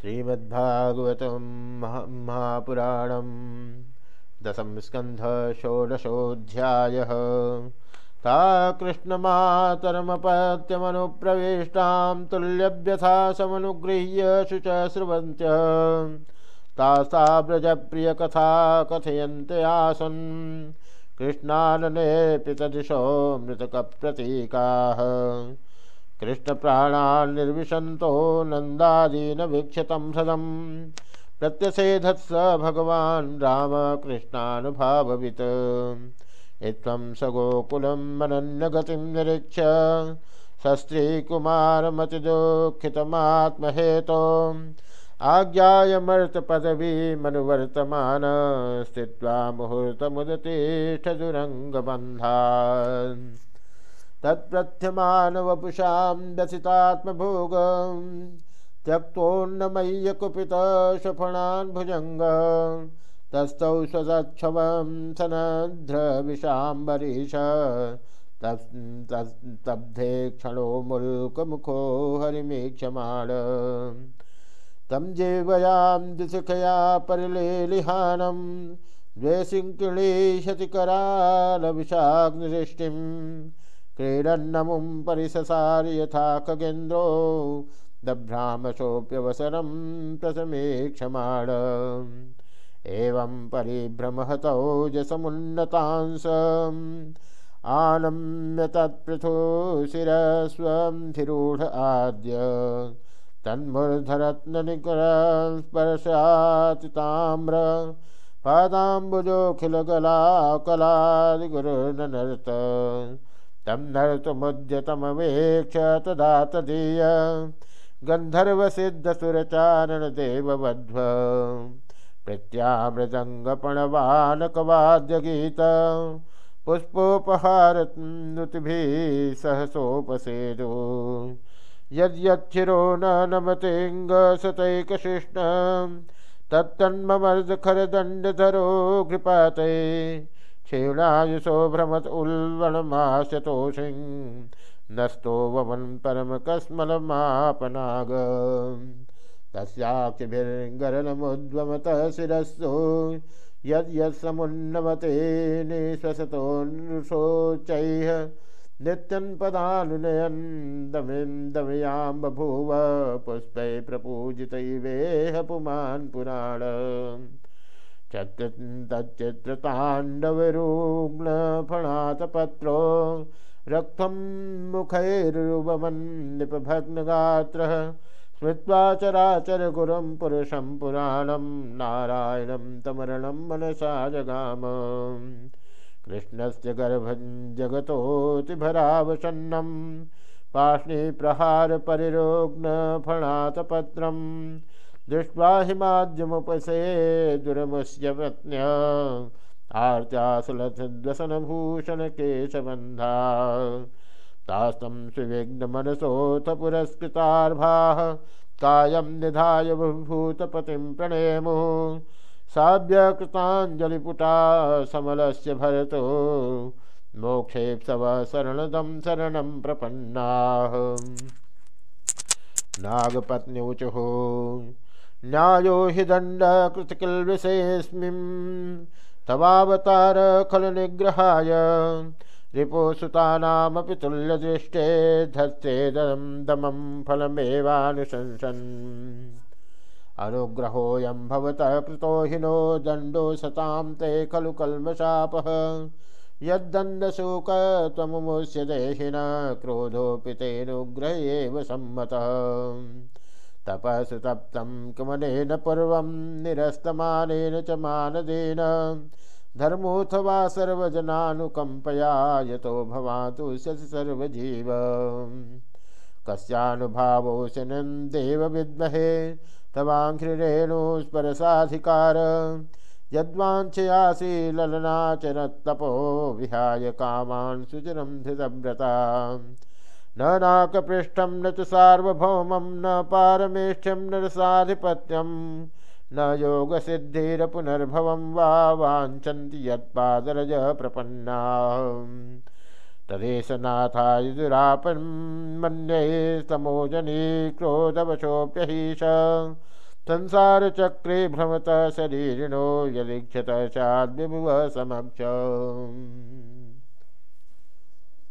श्रीमद्भागवत महापुराण दशम स्कंध षोडशोध्याय ता कृष्णमातरमपत्यमनुप्रविष्टां तुल्यव्यथा समनुगृह्य शुच स्रुवन्त्य तासा व्रजप्रियकथा कथयन्ते आसन्। कृष्णाननेऽपि तदिशो मृतकप्रतीकाः। कृष्णप्राणान् निर्विशन्तो वीक्षतं सदं प्रत्यसेधत्स भगवान् रामकृष्णानुभाववित्। इत्थं स गोकुलं मनन्यगतिं निरीक्ष्य सस्त्रीकुमारमतिदुःखितमात्महेतो। आज्ञायमर्तपदवीमनुवर्तमान स्थित्वा मुहूर्तमुदतिष्ठदुरङ्गबन्धान्। तत्प्रथ्यमानवपुषां व्यसितात्मभोगं त्यक्तोन्नमय्यकुपितशफणान् भुजङ्ग तस्थौ स्वदक्षवं सनध्रविशाम्बरीश तब्धे क्षणो मुल्कमुखो हरिमीक्षमाण तं जीवयां दिशखया परिलेलिहानं द्वेषिङ्किणीशति करालविषाग्निदृष्टिम् क्रीडन्नमुं परिससार यथा खगेन्द्रो दभ्रामसोऽप्यवसरं प्रसमीक्षमाण। एवं परिभ्रमहतौ जसमुन्नतांसम् आनम्य शिरस्वं धिरूढ आद्य। तन्मूर्धरत्ननिकरस्पर्शातिताम्र। पादाम्बुजोऽखिलगलाकलादिगुरुर्नर्त तं नर्तुमुद्यतमवेक्ष तदा तदीय गन्धर्वसिद्धसुरचारणदेववध्व। प्रत्यामृदङ्गपणवानकवाद्यगीत। पुष्पोपहारनुतिभिः सहसोपसेदु यद्यच्छिरो न नमतेऽङ्गसतैकशिष्ण तत्तन्ममर्दखरदण्डधरो घृपाते क्षीणायुषो भ्रमत उल्वणमाशतोषिं नस्तो वमन् परमकस्मलमापनाग। तस्याक्षिभिर्गरलमुद्वमतः शिरस्सु यद्यत्समुन्नमते निःश्वसतोऽनुशोचैः नित्यं पदानुनयन् दमिं दमयां बभूव पुष्पै प्रपूजितैवेह पुमान् पुराण। तच्चित्रताण्डवरूग्णफणातपत्रो रक्तं मुखैरुवमन्निपभग्नगात्रः स्मृत्वा चराचरगुरुं पुरुषं पुराणं नारायणं तमरणं मनसा जगाम। कृष्णस्य गर्भं जगतोऽतिभरावसन्नं पाष्णीप्रहारपरिरोग्नफणातपत्रम् दृष्ट्वा हिमाद्यमुपसे दुरमुष्य पत्न्य आर्त्यासुलसद्वसनभूषणकेशबन्धा तास्तं सुविघ्नमनसोऽथ पुरस्कृतार्भाः कायं निधाय भूतपतिं प्रणेमुः। साव्यकृताञ्जलिपुटा समलस्य भरतो। मोक्षेप्सव शरणदं शरणं प्रपन्नाः। नागपत्न्युचुः। न्यायो हि दण्डकृतकिल्विषेऽस्मिन् तवावतार खलु निग्रहाय रिपोसुतानामपि तुल्यदृष्टे धत्सेदं दमं फलमेवानुशंसन्। अनुग्रहोऽयं भवतः कृतो हिनो दण्डो सतां ते खलु कल्मषापः। यद्दण्डशोकत्वमुमुष्य देहिन क्रोधोऽपि तेनुग्रह एव सम्मतः। तपसुतप्तं कमनेन पूर्वं निरस्तमानेन च मानदेन। धर्मोऽथवा सर्वजनानुकम्पया यतो भवातु सर्वजीव। कस्यानुभावोशनं देव विद्महे तवाङ्घ्रिरेणुस्परसाधिकार यद्वाञ्छयासि ललनाचरत्तपो विहाय कामान् सुचिरं धृतव्रता। न नाकपृष्ठं न च सार्वभौमं, न पारमेष्ठ्यं न रसाधिपत्यं न योगसिद्धिरपुनर्भवं वा वाञ्छन्ति यत्पादरज प्रपन्ना तदेशनाथाय दुरापन् मन्ये समोजनी क्रोधवशोऽप्यहीश संसार चक्रे भ्रमत शरीरिणो यदीक्षत चाद्विभुव समक्ष।